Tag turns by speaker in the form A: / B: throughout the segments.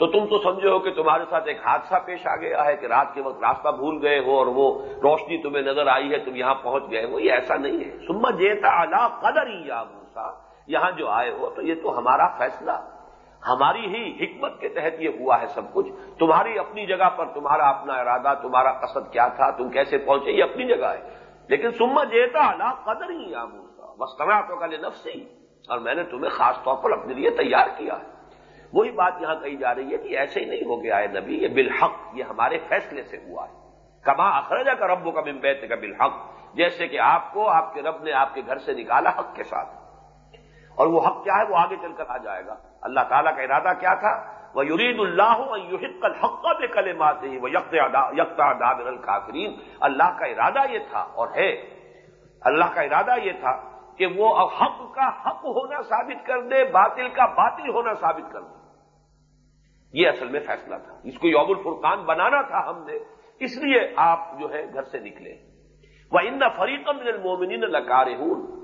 A: تو تم تو سمجھو کہ تمہارے ساتھ ایک حادثہ پیش آ گیا ہے کہ رات کے وقت راستہ بھول گئے ہو اور وہ روشنی تمہیں نظر آئی ہے، تم یہاں پہنچ گئے ہو۔ یہ ایسا نہیں ہے۔ سما جیتا اعلیٰ قدر ہی یا موسا یہاں جو آئے ہو، تو یہ تو ہمارا فیصلہ۔ ہماری ہی حکمت کے تحت یہ ہوا ہے سب کچھ۔ تمہاری اپنی جگہ پر تمہارا اپنا ارادہ، تمہارا قصد کیا تھا؟ تم کیسے پہنچے؟ یہ اپنی جگہ ہے۔ لیکن سما جیتا اعلیٰ قدر ہی یا موسا تو کل نفس ہی اور میں نے تمہیں خاص طور پر اپنے لیے تیار کیا ہے۔ وہی بات یہاں کہی جا رہی ہے کہ ایسے ہی نہیں ہو گیا ہے نبی، یہ بالحق، یہ ہمارے فیصلے سے ہوا ہے۔ کما اخرجا کا رب کا بمبیت کا بالحق، جیسے کہ آپ کو، آپ کے رب نے آپ کے گھر سے نکالا حق کے ساتھ۔ اور وہ حق کیا ہے؟ وہ آگے چل کر آ جائے گا۔ اللہ تعالیٰ کا ارادہ کیا تھا؟ وہ یرید اللہ یوحق الحق بے کل ماتے وہ یکتا داد القافرین اللہ کا ارادہ یہ تھا اور ہے۔ اللہ کا ارادہ یہ تھا کہ وہ حق کا حق ہونا ثابت کر دے، باطل کا باطل ہونا ثابت کر دے۔ یہ اصل میں فیصلہ تھا۔ اس کو یوم الفرقان بنانا تھا ہم نے، اس لیے آپ جو ہے گھر سے نکلے۔ وہ ان فریقم المومنین لکار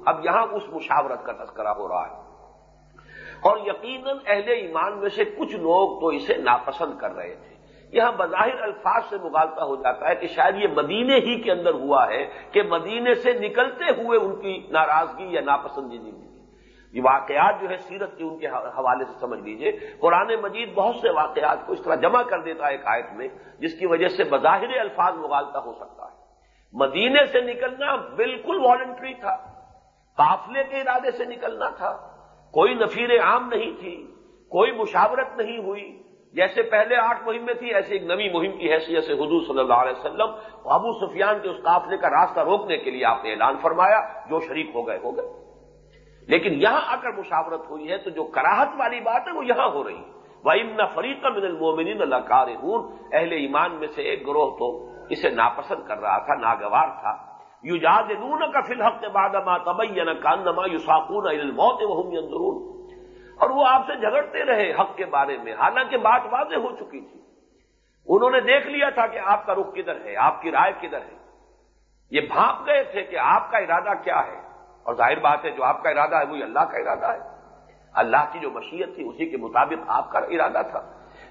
A: اب یہاں اس مشاورت کا تذکرہ ہو رہا ہے۔ اور یقیناً اہل ایمان میں سے کچھ لوگ تو اسے ناپسند کر رہے تھے۔ یہاں بظاہر الفاظ سے مغالطہ ہو جاتا ہے کہ شاید یہ مدینے ہی کے اندر ہوا ہے کہ مدینے سے نکلتے ہوئے ان کی ناراضگی یا ناپسندیدگی۔ یہ واقعات جو ہے سیرت کے ان کے حوالے سے سمجھ لیجیے۔ قرآن مجید بہت سے واقعات کو اس طرح جمع کر دیتا ہے ایک آیت میں، جس کی وجہ سے بظاہر الفاظ مغالتا ہو سکتا ہے۔ مدینے سے نکلنا بالکل والنٹری تھا، قافلے کے ارادے سے نکلنا تھا۔ کوئی نفیر عام نہیں تھی، کوئی مشاورت نہیں ہوئی۔ جیسے پہلے آٹھ مہم میں تھی، ایسے ایک نئی مہم کی حیثیت سے حضور صلی اللہ علیہ وسلم ابو سفیان کے اس قافلے کا راستہ روکنے کے لیے آپ نے اعلان فرمایا، جو شریک ہو گئے ہو گئے۔ لیکن یہاں آ کر مشاورت ہوئی ہے تو جو کراہت والی بات ہے وہ یہاں ہو رہی ہے۔ وہ امن فریق من المومنین اللہ کار اہل ایمان میں سے ایک گروہ تو اسے ناپسند کر رہا تھا، ناگوار تھا۔ یو جاد نون کا فی الحق بعد ما تبین کاندما یو ساکون موت اور وہ آپ سے جھگڑتے رہے حق کے بارے میں، حالانکہ بات واضح ہو چکی تھی۔ انہوں نے دیکھ لیا تھا کہ آپ کا رخ کدھر ہے، آپ کی رائے کدھر ہے۔ یہ بھاپ گئے تھے کہ آپ کا ارادہ کیا ہے۔ اور ظاہر بات ہے جو آپ کا ارادہ ہے وہی اللہ کا ارادہ ہے۔ اللہ کی جو مشیت تھی اسی کے مطابق آپ کا ارادہ تھا۔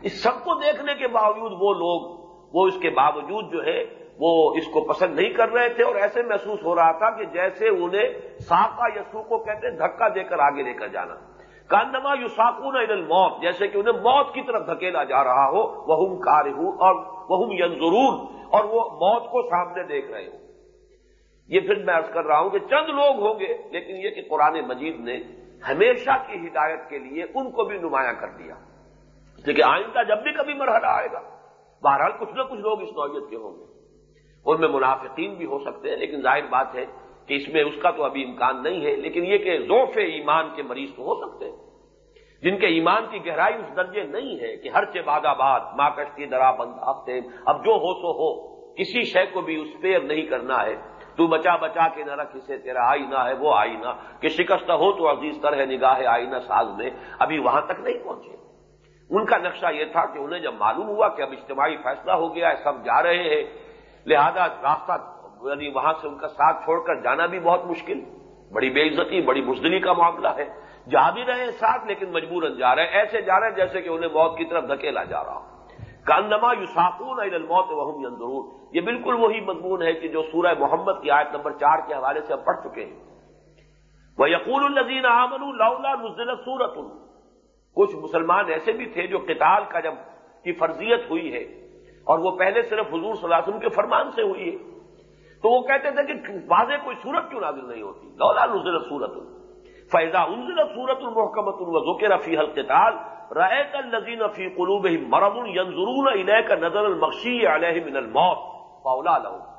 A: اس سب کو دیکھنے کے باوجود وہ لوگ، وہ اس کے باوجود جو ہے، وہ اس کو پسند نہیں کر رہے تھے اور ایسے محسوس ہو رہا تھا کہ جیسے انہیں ساکا یسو کو کہتے ہیں، دھکا دے کر آگے لے کر جانا۔ کانما یو ساکون موت جیسے کہ انہیں موت کی طرف دھکیلا جا رہا ہو وہ کار اور وہ ینظرون اور وہ موت کو سامنے دیکھ رہے ہوں۔ یہ پھر میں ارض کر رہا ہوں کہ چند لوگ ہوں گے، لیکن یہ کہ قرآن مجید نے ہمیشہ کی ہدایت کے لیے ان کو بھی نمایاں کر دیا۔ لیکن آئندہ جب بھی کبھی مرحلہ آئے گا، بہرحال کچھ نہ کچھ لوگ اس نوعیت کے ہوں گے۔ ان میں منافقین بھی ہو سکتے ہیں، لیکن ظاہر بات ہے کہ اس میں اس کا تو ابھی امکان نہیں ہے، لیکن یہ کہ ذوف ایمان کے مریض تو ہو سکتے ہیں۔ جن کے ایمان کی گہرائی اس درجے نہیں ہے کہ ہر چباد آباد، ماں کشتی درا بند آفتے اب جو ہو سو ہو، کسی شے کو بھی اس پیر نہیں کرنا ہے۔ تو بچا بچا کے نہ رکھ، اسے تیرا آئینہ ہے، وہ آئینہ۔ کہ شکست ہو تو عزیز تر ہے، نگاہ آئینہ ساز میں۔ ابھی وہاں تک نہیں پہنچے۔ ان کا نقشہ یہ تھا کہ انہیں جب معلوم ہوا کہ اب اجتماعی فیصلہ ہو گیا ہے، سب جا رہے ہیں۔ لہذا راستہ یعنی وہاں سے ان کا ساتھ چھوڑ کر جانا بھی بہت مشکل۔ بڑی بے عزتی، بڑی بزدلی کا معاملہ ہے۔ جا بھی رہے ہیں ساتھ، لیکن مجبوراً جا رہے ہیں۔ ایسے جا رہے ہیں جیسے کہ انہیں موت کی طرف دھکیلا جا رہا ہو۔ کانما یو ساکون الموت وہم ضرور یہ بالکل وہی مضمون ہے کہ جو سورہ محمد کی آیت نمبر چار کے حوالے سے اب پڑھ چکے ہیں۔ وہ یقول الزین عامن اللہ نزل سورت کچھ مسلمان ایسے بھی تھے جو قتال کا جب کی فرضیت ہوئی ہے اور وہ پہلے صرف حضور صلی اللہ علیہ وسلم کے فرمان سے ہوئی ہے۔ تو وہ کہتے تھے کہ واضح کوئی صورت کیوں نازل نہیں ہوتی؟ لولا نزل سورت۔ فیضا انزل سورت المحکمت الوزو رفیع القتال۔ رائے کا نظین فی قلوب مرم ینظرون علیہ کا نظر المخشی علیہ من الموت. پاؤلا لہو.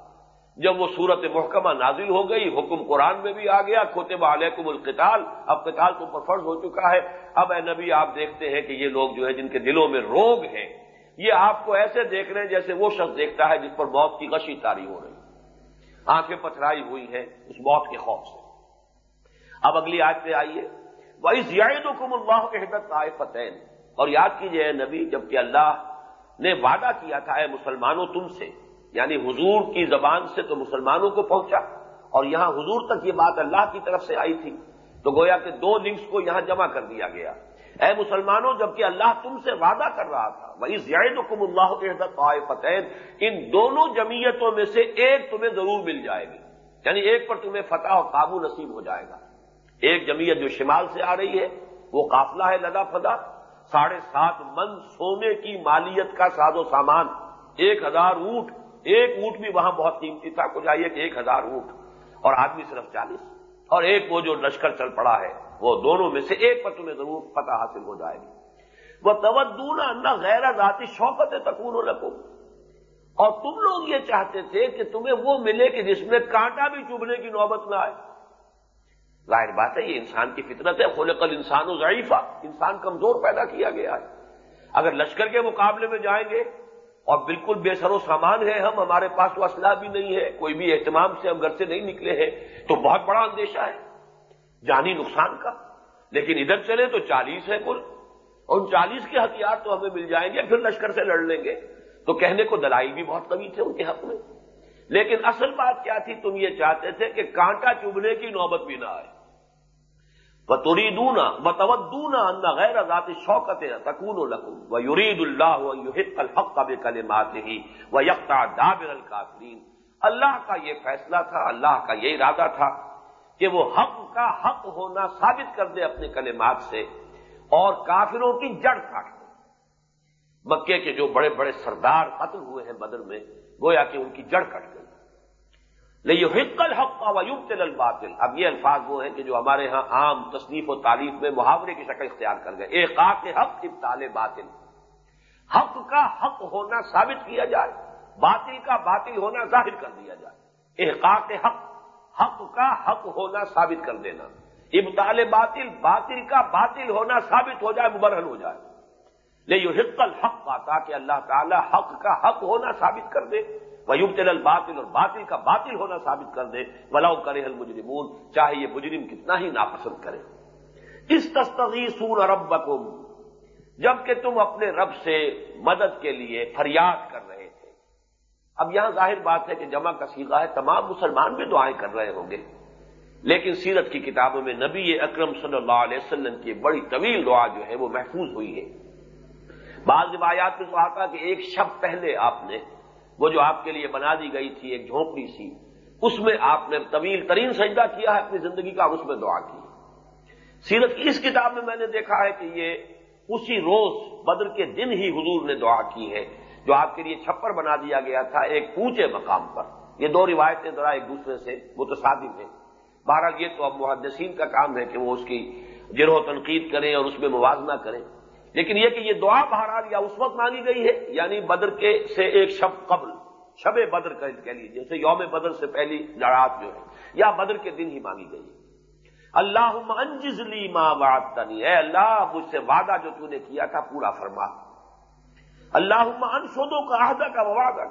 A: جب وہ صورت محکمہ نازل ہو گئی، حکم قرآن میں بھی آ گیا کھوتے علیکم القتال. اب قتال تو پر فرض ہو چکا ہے. اب اے نبی، آپ دیکھتے ہیں کہ یہ لوگ جو ہے جن کے دلوں میں روگ ہیں، یہ آپ کو ایسے دیکھ رہے ہیں جیسے وہ شخص دیکھتا ہے جس پر موت کی غشی تاری ہو رہی آنکھیں پتھرائی ہوئی ہیں اس موت کے خوف سے۔ اب اگلی آج پہ آئیے۔ وہی زیاد حکم اللہ کے حدت فتح اور یاد کیجیے نبی، جبکہ اللہ نے وعدہ کیا تھا، اے مسلمانوں تم سے یعنی حضور کی زبان سے تو مسلمانوں کو پہنچا۔ اور یہاں حضور تک یہ بات اللہ کی طرف سے آئی تھی۔ تو گویا کہ دو لنکس کو یہاں جمع کر دیا گیا۔ اے مسلمانوں، جبکہ اللہ تم سے وعدہ کر رہا تھا وہی زیاد حکم اللہ کے فتح ان دونوں جمعیتوں میں سے ایک تمہیں ضرور مل جائے گی۔ یعنی ایک پر تمہیں فتح اور قابو نصیب ہو جائے گا۔ ایک جمعیت جو شمال سے آ رہی ہے، وہ قافلہ ہے لدا فدا ساڑھے سات من سونے کی مالیت کا ساز و سامان، ایک ہزار اونٹ، ایک اونٹ بھی وہاں بہت قیمتی تھا کچھ آئیے کہ ایک ہزار اونٹ، اور آدمی صرف چالیس، اور ایک وہ جو لشکر چل پڑا ہے، وہ دونوں میں سے ایک پر تمہیں ضرور پتہ حاصل ہو جائے گی۔ وہ تودونا نہ غیر ذاتی شوقت تکون و اور تم لوگ یہ چاہتے تھے کہ تمہیں وہ ملے کہ جس میں کانٹا بھی چبنے کی نوبت نہ آئے۔ ظاہر بات ہے، یہ انسان کی فطرت ہے۔ خلق انسان و ضعیفہ انسان کمزور پیدا کیا گیا ہے۔ اگر لشکر کے مقابلے میں جائیں گے، اور بالکل بے سر و سامان ہے ہم، ہمارے پاس وہ اسلحہ بھی نہیں ہے، کوئی بھی اہتمام سے ہم گھر سے نہیں نکلے ہیں، تو بہت بڑا اندیشہ ہے۔ جانی نقصان کا۔ لیکن ادھر چلے تو چالیس ہے کل۔ اور ان چالیس کے ہتھیار تو ہمیں مل جائیں گے، پھر لشکر سے لڑ لیں گے۔ تو کہنے کو دلائی بھی بہت کمی تھے ان کے حق میں۔ لیکن اصل بات کیا تھی؟ تم یہ چاہتے تھے کہ کانٹا چبنے کی نوبت بھی نہ آئے۔ بطوری دونا بتوت دونا غیر ذات شوقت تکون لکم و یرید اللہ و یحق الحق کا بے ہی و یکتا دابر الکافرین اللہ کا یہ فیصلہ تھا، اللہ کا یہ ارادہ تھا کہ وہ حق کا حق ہونا ثابت کر دے اپنے کلمات سے اور کافروں کی جڑ کاٹ دے۔ مکے کے جو بڑے بڑے سردار قتل ہوئے ہیں بدر میں، گویا کہ ان کی جڑ کٹ گئی حق الحق کا ویوب تل الباطل۔ اب یہ الفاظ وہ ہیں کہ جو ہمارے ہاں عام تصنیف و تعریف میں محاورے کی شکل اختیار کر گئے۔ ایک کے حق ابتال باطل۔ حق کا حق ہونا ثابت کیا جائے، باطل کا باطل ہونا ظاہر کر دیا جائے۔ احقاق حق حق کا حق ہونا ثابت کر دینا۔ ابتال باطل باطل کا باطل ہونا ثابت ہو جائے، مبرہن ہو جائے۔ لیکن حق الحق کا تاکہ اللہ تعالی حق کا حق ہونا ثابت کر دے۔ ویوب تل الباطل اور باطل کا باطل ہونا ثابت کر دے۔ ولاؤ کرے المجرمون، چاہے یہ مجرم کتنا ہی ناپسند کرے۔ اس تستغی سور رب جبکہ تم اپنے رب سے مدد کے لیے فریاد کر رہے تھے۔ اب یہاں ظاہر بات ہے کہ جمع کا سیگا ہے، تمام مسلمان بھی دعائیں کر رہے ہوں گے۔ لیکن سیرت کی کتابوں میں نبی اکرم صلی اللہ علیہ وسلم کی بڑی طویل دعا جو ہے وہ محفوظ ہوئی ہے۔ بعض روایات میں کہا تھا کہ ایک شب پہلے آپ نے وہ جو آپ کے لیے بنا دی گئی تھی ایک جھونپڑی سی، اس میں آپ نے طویل ترین سجدہ کیا ہے، اپنی زندگی کا اس میں دعا کی۔ سیرت کی اس کتاب میں میں نے دیکھا ہے کہ یہ اسی روز بدر کے دن ہی حضور نے دعا کی ہے، جو آپ کے لیے چھپر بنا دیا گیا تھا ایک اونچے مقام پر۔ یہ دو روایتیں ذرا ایک دوسرے سے متصادم ہیں۔ بہرحال یہ تو اب محدثین کا کام ہے کہ وہ اس کی جرو تنقید کریں اور اس میں موازنہ کریں۔ لیکن یہ کہ یہ دعا بہرحال یا اس وقت مانگی گئی ہے یعنی بدر کے سے ایک شب قبل، شب بدر کا کہہ لیجیے جیسے یوم بدر سے پہلی لڑاک جو ہے، یا بدر کے دن ہی مانگی گئی ہے۔ اللہ انجزلی ماں بات اے اللہ مجھ سے وعدہ جو تھی نے کیا تھا پورا فرما۔ اللہ انشودوں کا عہدہ کا وعدہ۔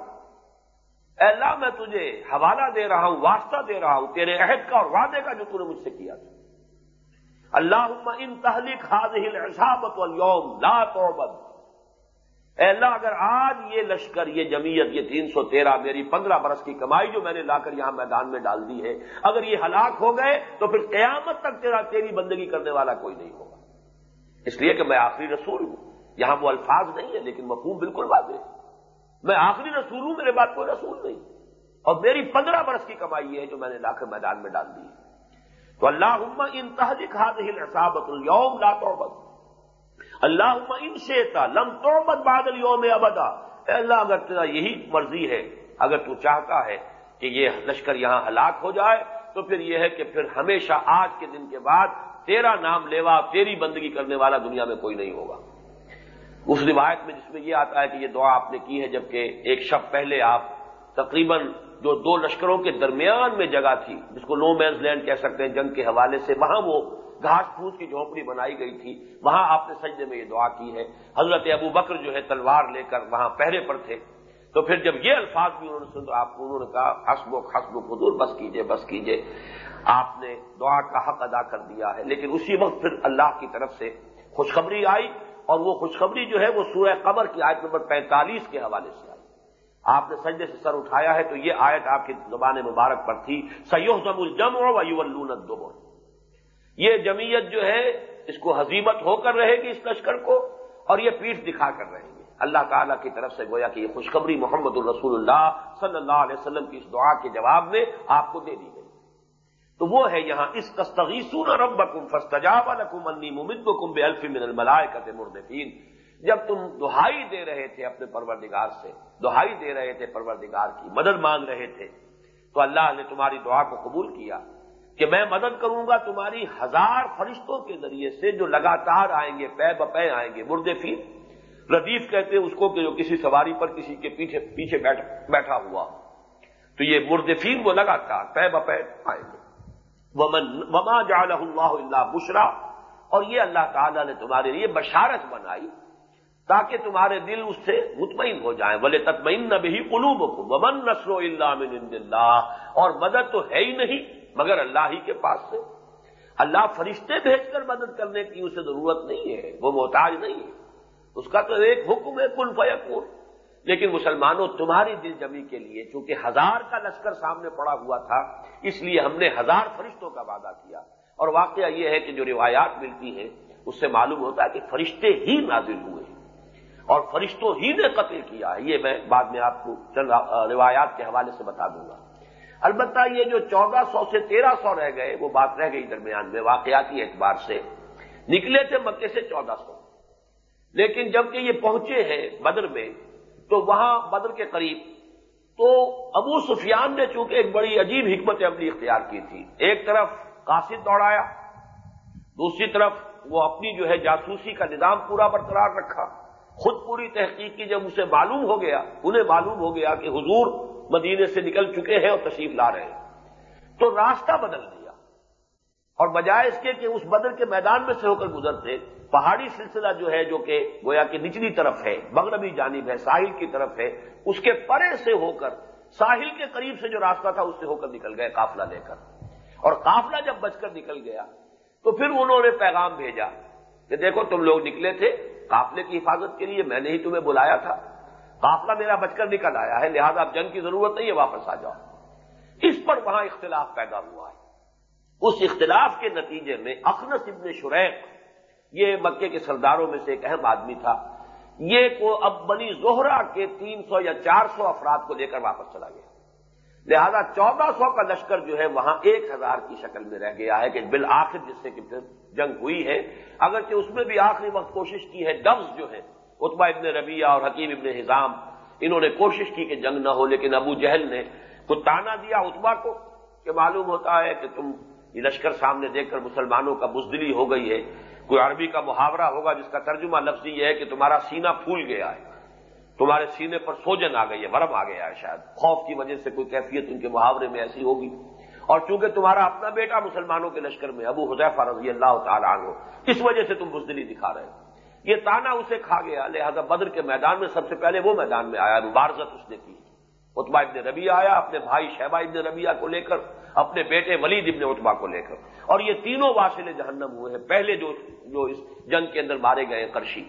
A: اے اللہ میں تجھے حوالہ دے رہا ہوں، واسطہ دے رہا ہوں، تیرے عہد کا اور وعدے کا جو تھی نے مجھ سے کیا تھا۔ اللہ ان تحلیق حاضل احسابت الوم لا توبت اے اللہ، اگر آج یہ لشکر، یہ جمعیت، یہ تین سو تیرہ میری پندرہ برس کی کمائی جو میں نے لا کر یہاں میدان میں ڈال دی ہے، اگر یہ ہلاک ہو گئے تو پھر قیامت تک تیرا، تیری بندگی کرنے والا کوئی نہیں ہوگا۔ اس لیے کہ میں آخری رسول ہوں۔ یہاں وہ الفاظ نہیں ہے لیکن مفہوم بالکل واضح ہے۔ میں آخری رسول ہوں، میرے بات کوئی رسول نہیں۔ اور میری پندرہ برس کی کمائی ہے جو میں نے لا کر میدان میں ڈال دی ہے۔ تو اللہ ان تحدیق حاضل اصابت الوم لا توبت اللہ ان شیتا لم توبت بادل یوم ابدا اے اللہ، اگر تیرا یہی مرضی ہے، اگر تو چاہتا ہے کہ یہ لشکر یہاں ہلاک ہو جائے، تو پھر یہ ہے کہ پھر ہمیشہ آج کے دن کے بعد تیرا نام لیوا، تیری بندگی کرنے والا دنیا میں کوئی نہیں ہوگا۔ اس روایت میں جس میں یہ آتا ہے کہ یہ دعا آپ نے کی ہے، جبکہ ایک شب پہلے آپ تقریباً جو دو لشکروں کے درمیان میں جگہ تھی، جس کو نو مینز لینڈ کہہ سکتے ہیں، جنگ کے حوالے سے، وہاں وہ گھاس پھوس کی جھونپڑی بنائی گئی تھی۔ وہاں آپ نے سجدے میں یہ دعا کی ہے۔ حضرت ابو بکر جو ہے تلوار لے کر وہاں پہرے پر تھے۔ تو پھر جب یہ الفاظ بھی انہوں نے سن تو آپ انہوں نے کہا، حسب و خسب و خدور بس کیجیے بس کیجیے۔ آپ نے دعا کا حق ادا کر دیا ہے۔ لیکن اسی وقت پھر اللہ کی طرف سے خوشخبری آئی اور وہ خوشخبری جو ہے وہ سورہ قمر کی آیت نمبر پینتالیس کے حوالے سے آئی۔ آپ نے سجدے سے سر اٹھایا ہے تو یہ آیت آپ کی زبان مبارک پر تھی۔ سیوح زم الجم و یو یہ جمعیت جو ہے، اس کو حزیمت ہو کر رہے گی اس لشکر کو اور یہ پیٹھ دکھا کر رہیں گے۔ اللہ تعالیٰ کی طرف سے گویا کہ یہ خوشخبری محمد الرسول اللہ صلی اللہ علیہ وسلم کی اس دعا کے جواب میں آپ کو دے دی گئی۔ تو وہ ہے یہاں، اس تستغیثون ربکم فاستجاب لکم انی ممدکم بالف من الملائکۃ مردفین۔ جب تم دہائی دے رہے تھے اپنے پروردگار سے، دہائی دے رہے تھے پروردگار کی مدد مانگ رہے تھے، تو اللہ نے تمہاری دعا کو قبول کیا کہ میں مدد کروں گا تمہاری ہزار فرشتوں کے ذریعے سے جو لگاتار آئیں گے، پے بپے آئیں گے، مردے فیر ردیف کہتے ہیں اس کو کہ جو کسی سواری پر کسی کے پیچھے پیچھے بیٹھا ہوا۔ تو یہ مردفین وہ لگاتار پے بپے آئیں گے۔ وما جعلہ اللہ اللہ بشرا اور یہ اللہ تعالیٰ نے تمہارے لیے بشارت بنائی۔ تاکہ تمہارے دل اس سے مطمئن ہو جائیں۔ بولے تطمئن نہ بھی قلوب ومن نسل و اللہ من اللہ اور مدد تو ہے ہی نہیں، مگر اللہ ہی کے پاس سے۔ اللہ فرشتے بھیج کر مدد کرنے کی اسے ضرورت نہیں ہے، وہ محتاج نہیں ہے۔ اس کا تو ایک حکم ہے کل فیکون لیکن مسلمانوں، تمہاری دل جمی کے لیے، چونکہ ہزار کا لشکر سامنے پڑا ہوا تھا، اس لیے ہم نے ہزار فرشتوں کا وعدہ کیا۔ اور واقعہ یہ ہے کہ جو روایات ملتی ہیں، اس سے معلوم ہوتا ہے کہ فرشتے ہی نازل ہوئے ہیں۔ اور فرشتوں ہی نے قتل کیا ہے۔ یہ میں بعد میں آپ کو چند روایات کے حوالے سے بتا دوں گا۔ البتہ یہ جو چودہ سو سے تیرہ سو رہ گئے، وہ بات رہ گئی درمیان میں واقعاتی اعتبار سے۔ نکلے تھے مکے سے چودہ سو۔ لیکن جبکہ یہ پہنچے ہیں بدر میں، تو وہاں بدر کے قریب، تو ابو سفیان نے چونکہ ایک بڑی عجیب حکمت عملی اختیار کی تھی۔ ایک طرف قاصد دوڑایا، دوسری طرف وہ اپنی جو ہے جاسوسی کا نظام پورا برقرار رکھا۔ خود پوری تحقیق کی جب اسے معلوم ہو گیا، انہیں معلوم ہو گیا کہ حضور مدینے سے نکل چکے ہیں اور تشریف لا رہے ہیں۔ تو راستہ بدل دیا۔ اور بجائے اس کے کہ اس بدر کے میدان میں سے ہو کر گزرتے، پہاڑی سلسلہ جو ہے، جو کہ گویا کہ نچلی طرف ہے، مغربی جانب ہے، ساحل کی طرف ہے، اس کے پرے سے ہو کر، ساحل کے قریب سے جو راستہ تھا، اس سے ہو کر نکل گئے قافلہ لے کر۔ اور قافلہ جب بچ کر نکل گیا، تو پھر انہوں نے پیغام بھیجا کہ دیکھو تم لوگ نکلے تھے قافلے کی حفاظت کے لیے میں نے ہی تمہیں بلایا تھا۔ قافلہ میرا بچ کر نکل آیا ہے، لہذا اب جنگ کی ضرورت نہیں ہے، واپس آ جاؤ۔ اس پر وہاں اختلاف پیدا ہوا ہے۔ اس اختلاف کے نتیجے میں اخنس ابن شریک یہ مکے کے سرداروں میں سے ایک اہم آدمی تھا، یہ کو اب بنی زہرا کے تین سو یا چار سو افراد کو لے کر واپس چلا گیا۔ لہذا چودہ سو کا لشکر جو ہے وہاں ایک ہزار کی شکل میں رہ گیا ہے کہ بالآخر جس سے کہ جنگ ہوئی ہے، اگرچہ اس میں بھی آخری وقت کوشش کی ہے ڈبز جو ہے اتبا ابن ربیہ اور حکیم ابن نظام انہوں نے کوشش کی کہ جنگ نہ ہو، لیکن ابو جہل نے کچھ تانا دیا اتبا کو کہ معلوم ہوتا ہے کہ تم یہ لشکر سامنے دیکھ کر مسلمانوں کا بزدلی ہو گئی ہے، کوئی عربی کا محاورہ ہوگا جس کا ترجمہ لفظ یہ ہے کہ تمہارا سینہ پھول گیا ہے۔ تمہارے سینے پر سوجن آ گئی ہے، ورم آ گیا ہے شاید۔ خوف کی وجہ سے کوئی کیفیت ان کے محاورے میں ایسی ہوگی۔ اور چونکہ تمہارا اپنا بیٹا مسلمانوں کے لشکر میں ابو حضیفہ رضی اللہ تعالیٰ عنہ، اس وجہ سے تم بزدلی دکھا رہے ہو۔ یہ تانا اسے کھا گیا، لہذا بدر کے میدان میں سب سے پہلے وہ میدان میں آیا، مبارزت اس نے کی۔ اتبا ابن ربیہ آیا، اپنے بھائی شہبہ ابن ربیہ کو لے کر، اپنے بیٹے ولید ابن اتبا کو لے کر۔ اور یہ تینوں واسل جہنم ہوئے ہیں۔ پہلے جو جو اس جنگ کے اندر مارے گئے کرشی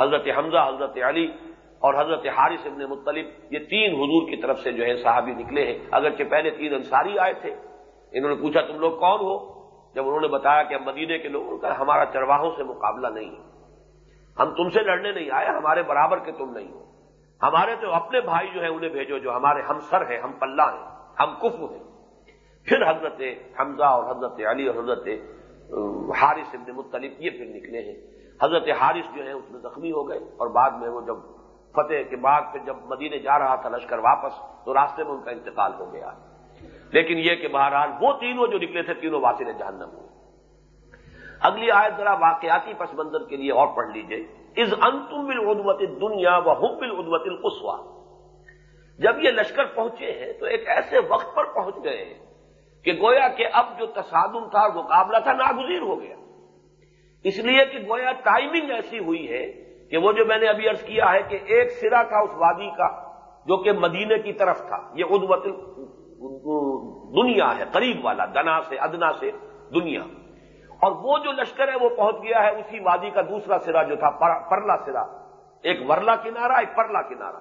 A: حضرت حمزہ، حضرت علی اور حضرت حارث ابن مطلب یہ تین حضور کی طرف سے جو ہے صحابی نکلے ہیں۔ اگرچہ پہلے تین انصاری آئے تھے۔ انہوں نے پوچھا، تم لوگ کون ہو؟ جب انہوں نے بتایا کہ ہم مدینے کے لوگوں کا ہمارا چرواہوں سے مقابلہ نہیں ہے۔ ہم تم سے لڑنے نہیں آئے، ہمارے برابر کے تم نہیں ہو۔ ہمارے تو اپنے بھائی جو ہیں، انہیں بھیجو جو ہمارے ہم سر ہیں، ہم پلہ ہیں، ہم کف ہیں۔ پھر حضرت حمزہ اور حضرت علی اور حضرت حارث ابن مطلب یہ پھر نکلے ہیں۔ حضرت حارث جو ہے اس میں زخمی ہو گئے اور بعد میں وہ جب فتح کے بعد پھر جب مدینے جا رہا تھا لشکر واپس، تو راستے میں ان کا انتقال ہو گیا۔ لیکن یہ کہ بہرحال وہ تینوں جو نکلے تھے، تینوں واسل جہنم ہوئے۔ اگلی آیت ذرا واقعاتی پس منظر کے لیے اور پڑھ لیجیے۔ از انتم بل دنیا و ہم بل ادوت القسوا جب یہ لشکر پہنچے ہیں، تو ایک ایسے وقت پر پہنچ گئے ہیں کہ گویا کہ اب جو تصادم تھا مقابلہ تھا، ناگزیر ہو گیا۔ اس لیے کہ گویا ٹائمنگ ایسی ہوئی ہے کہ وہ جو میں نے ابھی ارض کیا ہے کہ ایک سرا تھا اس وادی کا جو کہ مدینے کی طرف تھا، یہ ادوت دنیا ہے، قریب والا، دنا سے، ادنا سے دنیا۔ اور وہ جو لشکر ہے وہ پہنچ گیا ہے اسی وادی کا دوسرا سرا جو تھا پرلا سرا۔ ایک ورلا کنارا ایک پرلا کنارا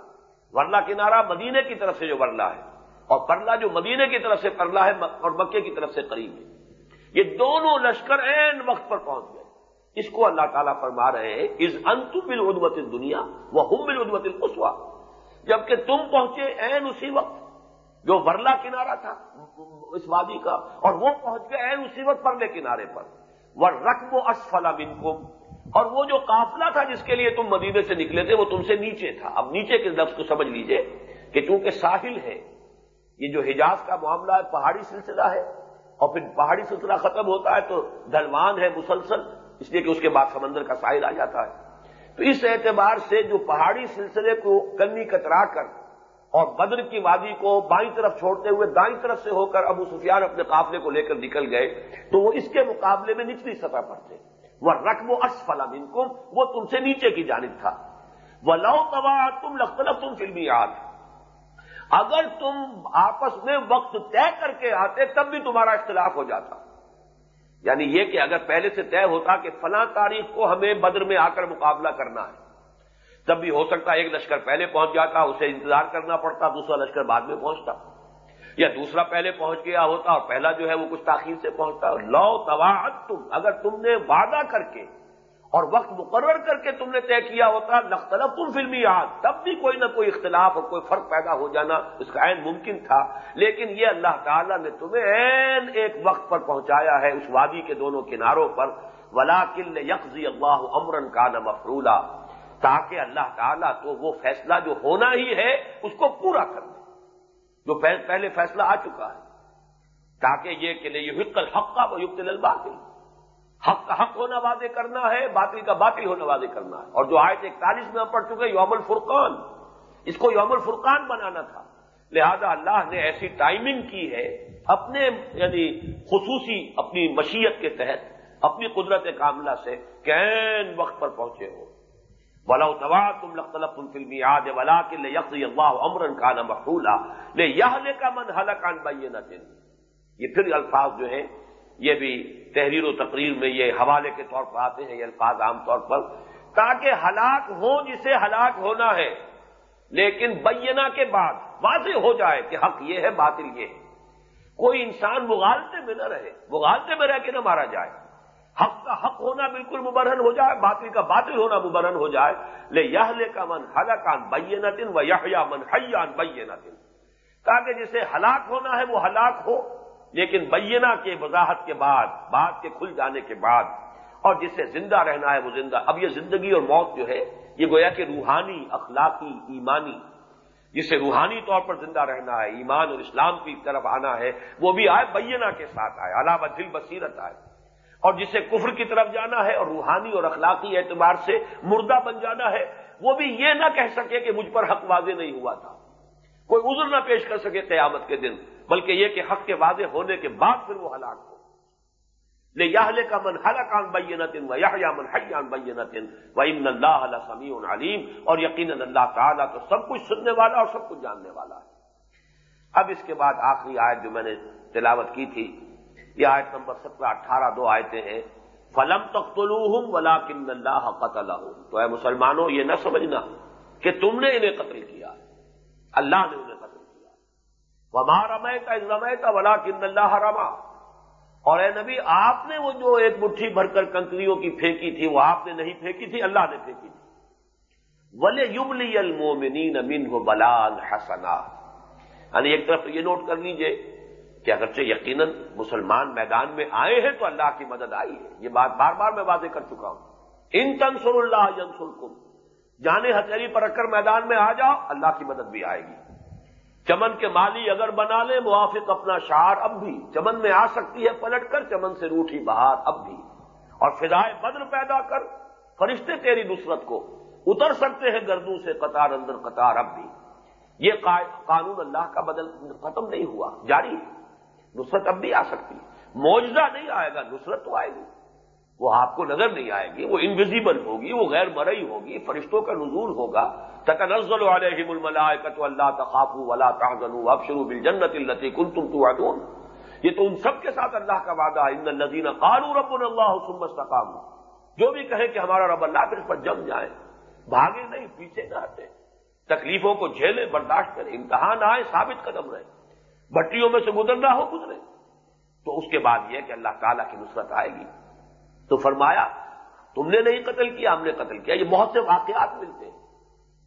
A: ورلا کنارا مدینے کی طرف سے جو ورلا ہے، اور پرلا جو مدینے کی طرف سے پرلا ہے، اور مکے کی طرف سے قریب ہے۔ یہ دونوں لشکر این وقت پر پہنچ گئے۔ اس کو اللہ تعالیٰ فرما رہے ہیں از انتم بل ادمت دنیا وہ ہم بل ادمت جبکہ تم پہنچے این اسی وقت، جو ورلا کنارہ تھا، اس وادی کا، اور وہ پہنچ گئے این اسی وقت پرلے کنارے پر۔ وہ رقم و اسفلا منکم اور وہ جو قافلہ تھا جس کے لیے تم مدینے سے نکلے تھے، وہ تم سے نیچے تھا۔ اب نیچے کے لفظ کو سمجھ لیجیے کہ چونکہ ساحل ہے، یہ جو حجاز کا معاملہ ہے، پہاڑی سلسلہ ہے، اور پھر پہاڑی سلسلہ ختم ہوتا ہے تو ڈھلوان ہے مسلسل۔ اس لیے کہ اس کے بعد سمندر کا ساحل آ جاتا ہے۔ تو اس اعتبار سے جو پہاڑی سلسلے کو کنی کترا کر اور بدر کی وادی کو بائیں طرف چھوڑتے ہوئے دائیں طرف سے ہو کر ابو سفیان اپنے قافلے کو لے کر نکل گئے، تو وہ اس کے مقابلے میں نچلی سطح پر تھے۔ وہ رقم و اسفلا منکم وہ تم سے نیچے کی جانب تھا۔ وہ لو تبا تم لختلف تم فلمی یاد اگر تم آپس میں وقت طے کر کے آتے، تب بھی تمہارا اختلاف ہو جاتا۔ یعنی یہ کہ اگر پہلے سے طے ہوتا کہ فلاں تاریخ کو ہمیں بدر میں آ کر مقابلہ کرنا ہے، تب بھی ہو سکتا ایک لشکر پہلے پہنچ جاتا، اسے انتظار کرنا پڑتا، دوسرا لشکر بعد میں پہنچتا، یا دوسرا پہلے پہنچ گیا ہوتا اور پہلا جو ہے وہ کچھ تاخیر سے پہنچتا، لو تباہ تم اگر تم نے وعدہ کر کے اور وقت مقرر کر کے تم نے طے کیا ہوتا لختلف تم فلمی یاد تب بھی کوئی نہ کوئی اختلاف اور کوئی فرق پیدا ہو جانا اس کا عین ممکن تھا۔ لیکن یہ اللہ تعالیٰ نے تمہیں عین ایک وقت پر پہنچایا ہے اس وادی کے دونوں کناروں پر۔ ولا کل یکزی اللہ امرن کا نہ مفرولا تاکہ اللہ تعالیٰ تو وہ فیصلہ جو ہونا ہی ہے، اس کو پورا کر دے۔ جو پہلے فیصلہ آ چکا ہے۔ تاکہ یہ کہ یہ حق الحق کا وہ الباطل۔ حق کا حق ہونا واضح کرنا ہے، باطل کا باطل ہونا واضح کرنا ہے۔ اور جو آئے تھے اکتالیس میں ہم پڑھ چکے یوم الفرقان، اس کو یوم الفرقان بنانا تھا۔ لہذا اللہ نے ایسی ٹائمنگ کی ہے، اپنے یعنی خصوصی اپنی مشیت کے تحت، اپنی قدرت کاملہ سے کین وقت پر پہنچے ہو۔ بلا تبا تم لختلف تم فلمی یاد ولا کے لے یقی اللہ عمرن کا نہ محفولا لے یہ لے کا من حلقان بھائی نہ یہ پھر الفاظ جو ہیں یہ بھی تحریر و تقریر میں یہ حوالے کے طور پر آتے ہیں، یہ الفاظ عام طور پر، تاکہ ہلاک ہو جسے ہلاک ہونا ہے، لیکن بینا کے بعد واضح ہو جائے کہ حق یہ ہے، باطل یہ ہے۔ کوئی انسان مغالطے میں نہ رہے، مغالطے میں رہ کے نہ مارا جائے۔ حق کا حق ہونا بالکل مبرہن ہو جائے، باطل کا باطل ہونا مبرہن ہو جائے۔ لے یہ لے کا من ہلاکان بین دن و یا من حیان بین دن تاکہ جسے ہلاک ہونا ہے، وہ ہلاک ہو۔ لیکن بینا کے وضاحت کے بعد بات کے کھل جانے کے بعد، اور جسے زندہ رہنا ہے وہ زندہ۔ اب یہ زندگی اور موت جو ہے، یہ گویا کہ روحانی، اخلاقی، ایمانی جسے روحانی طور پر زندہ رہنا ہے، ایمان اور اسلام کی طرف آنا ہے، وہ بھی آئے بینا کے ساتھ آئے، علاوہ دل بصیرت آئے۔ اور جسے کفر کی طرف جانا ہے اور روحانی اور اخلاقی اعتبار سے مردہ بن جانا ہے، وہ بھی یہ نہ کہہ سکے کہ مجھ پر حق واضح نہیں ہوا تھا۔ کوئی عذر نہ پیش کر سکے قیامت کے دن، بلکہ یہ کہ حق کے واضح ہونے کے بعد پھر وہ ہلاک ہو۔ لے یا کا من حلقان بین و یا من حیان بین و ان اللہ علیہ سمیع علیم اور یقیناً اللہ تعالیٰ تو سب کچھ سننے والا اور سب کچھ جاننے والا ہے۔ اب اس کے بعد آخری آیت جو میں نے تلاوت کی تھی، یہ آیت نمبر سترہ، اٹھارہ، دو آیتیں ہیں۔ فلم تختلوہم ولا کن اللہ قتل تو اے مسلمانوں، یہ نہ سمجھنا کہ تم نے انہیں قتل کیا۔ اللہ نے انہیں قتل کیا۔ وما رمیتا اس رمیتا ولا کن اللہ رما اور اے نبی، آپ نے وہ جو ایک مٹھی بھر کر کنکریوں کی پھینکی تھی، وہ آپ نے نہیں پھینکی تھی، اللہ نے پھینکی تھی۔ ولے یبلی المومنین امین ہو بلال حسنا۔ یعنی ایک طرف یہ نوٹ کر لیجیے کہ اگرچہ یقیناً مسلمان میدان میں آئے ہیں تو اللہ کی مدد آئی ہے۔ یہ بات بار بار میں واضح کر چکا ہوں۔ ان تنسر اللہ ینسر کم جانے ہتھیلی پر رکھ کر میدان میں آ جاؤ، اللہ کی مدد بھی آئے گی۔ چمن کے مالی اگر بنا لے، موافق اپنا شعر اب بھی چمن میں آ سکتی ہے، پلٹ کر چمن سے روٹھی بہار اب بھی۔ اور فضائے بدر پیدا کر، فرشتے تیری نصرت کو اتر سکتے ہیں گردوں سے قطار اندر قطار اب بھی۔ یہ قانون اللہ کا بدل ختم نہیں ہوا، جاری ہے۔ نصرت اب بھی آ سکتی ہے۔ موجزہ نہیں آئے گا، نصرت تو آئے گی۔ وہ آپ کو نظر نہیں آئے گی، وہ انویزیبل ہوگی، وہ غیر مرئی ہوگی، فرشتوں کا نزول ہوگا۔ تکنزل علیہم الملائکت اللہ تخاف ولا تحزنوا ابشروا بالجنت التي كنتم توعدون۔ یہ تو ان سب کے ساتھ اللہ کا وعدہ ہے، ان الذين قالوا ربنا الله ثم استقاموا۔ جو بھی کہے کہ ہمارا رب اللہ پھر اس پر جم جائے، بھاگے نہیں، پیچھے نہ ہٹے۔ تکلیفوں کو جھیلے، برداشت کرے، امتحان آئے، ثابت قدم رہے۔ بٹیوں میں سے گزرنا ہو گزرے۔ تو اس کے بعد یہ کہ اللہ تعالیٰ کی نصرت آئے گی۔ تو فرمایا، تم نے نہیں قتل کیا، ہم نے قتل کیا، یہ بہت سے واقعات ملتے ہیں۔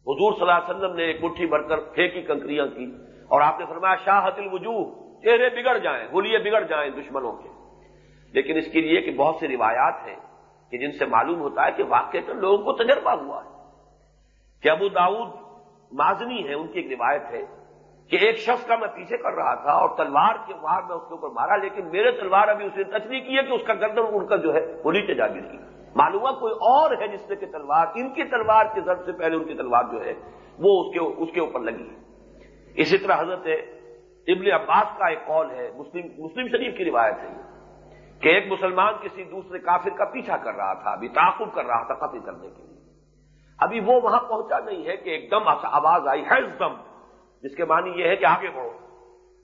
A: حضور صلی اللہ علیہ وسلم نے ایک مٹھی بھر کر پھینکی، کنکریاں کی، اور آپ نے فرمایا، شاہت الوجوہ، چہرے بگڑ جائیں گلیے بگڑ جائیں دشمنوں کے۔ لیکن اس کے لیے کہ بہت سی روایات ہیں کہ جن سے معلوم ہوتا ہے کہ واقع لوگوں کو تجربہ ہوا ہے۔ کہ ابو داؤد مازنی ہے ان کی ایک روایت ہے۔ کہ ایک شخص کا میں پیچھے کر رہا تھا اور تلوار کے وار میں اس کے اوپر مارا، لیکن میرے تلوار ابھی اسے ٹچ نہیں کی ہے کہ اس کا گردن اڑ کر جو ہے وہ نیچے جا گری معلوم کوئی اور ہے جس سے کہ تلوار، ان کی تلوار کے ضرب سے پہلے ان کی تلوار جو ہے وہ اس کے اس کے اوپر لگی ہے۔ اسی طرح حضرت ابن عباس کا ایک قول ہے، مسلم مسلم شریف کی روایت ہے کہ ایک مسلمان کسی دوسرے کافر کا پیچھا کر رہا تھا، ابھی تعاقب کر رہا تھا قتل کرنے کے لیے۔ ابھی وہ وہاں پہنچا نہیں ہے کہ ایک دم آواز آئی ہے دم جس کے معنی یہ ہے کہ آگے بڑھو۔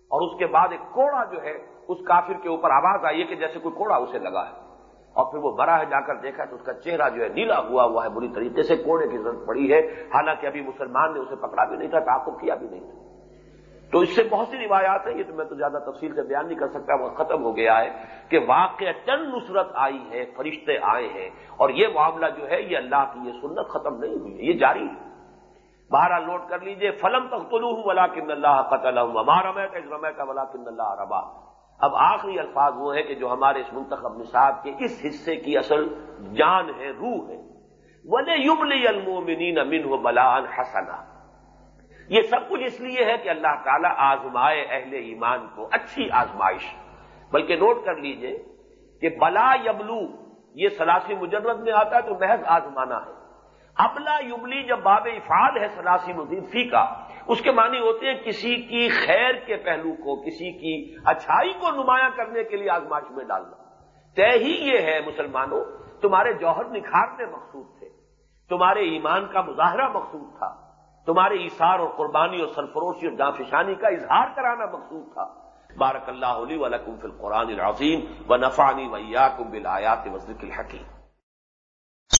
A: اور اس کے بعد ایک کوڑا جو ہے، اس کافر کے اوپر آواز آئی ہے کہ جیسے کوئی کوڑا اسے لگا ہے۔ اور پھر وہ مرا ہے، جا کر دیکھا تو اس کا چہرہ جو ہے نیلا ہوا ہوا ہے، بری طریقے سے کوڑے کی ضرورت پڑی ہے۔ حالانکہ ابھی مسلمان نے اسے پکڑا بھی نہیں تھا، تعاقب کیا بھی نہیں تھا۔ تو اس سے بہت سی روایات ہیں، یہ تو میں تو زیادہ تفصیل سے بیان نہیں کر سکتا، وہ ختم ہو گیا ہے کہ واقع چند نصرت آئی ہے، فرشتے آئے ہیں۔ اور یہ معاملہ جو ہے، یہ اللہ کی یہ سنت ختم نہیں ہوئی ہے، یہ جاری ہے۔ بارہ لوٹ کر لیجیے۔ فلم تک ہوں ولا کن اللہ قتل ہوں ہمارا میں کا رمے کا ولا کن اللہ ربا اب آخری الفاظ وہ ہے کہ جو ہمارے اس منتخب نصاب کے اس حصے کی اصل جان ہے، روح ہے۔ ولی یملی المومنین امین ہو بلان حسنا۔ یہ سب کچھ اس لیے ہے کہ اللہ تعالیٰ آزمائے اہل ایمان کو اچھی آزمائش۔ بلکہ نوٹ کر لیجیے کہ بلا یبلو یہ سلاسی مجرد میں آتا ہے تو محض آزمانا ہے۔ ابلا یبلی جب باب افعال ہے سلاسی مزید فی کا اس کے معنی ہوتے ہیں کسی کی خیر کے پہلو کو، کسی کی اچھائی کو نمایاں کرنے کے لیے آزمائش میں ڈالنا۔ طے ہی یہ ہے مسلمانوں، تمہارے جوہر نکھارنے مقصود تھے، تمہارے ایمان کا مظاہرہ مقصود تھا، تمہارے ایسار اور قربانی اور سرفروشی اور جانفشانی کا اظہار کرانا مقصود تھا۔ بارک اللہ علی ولکم فی القرآن العظیم و نفانی ویا کم بلایات وزرک الحکیم۔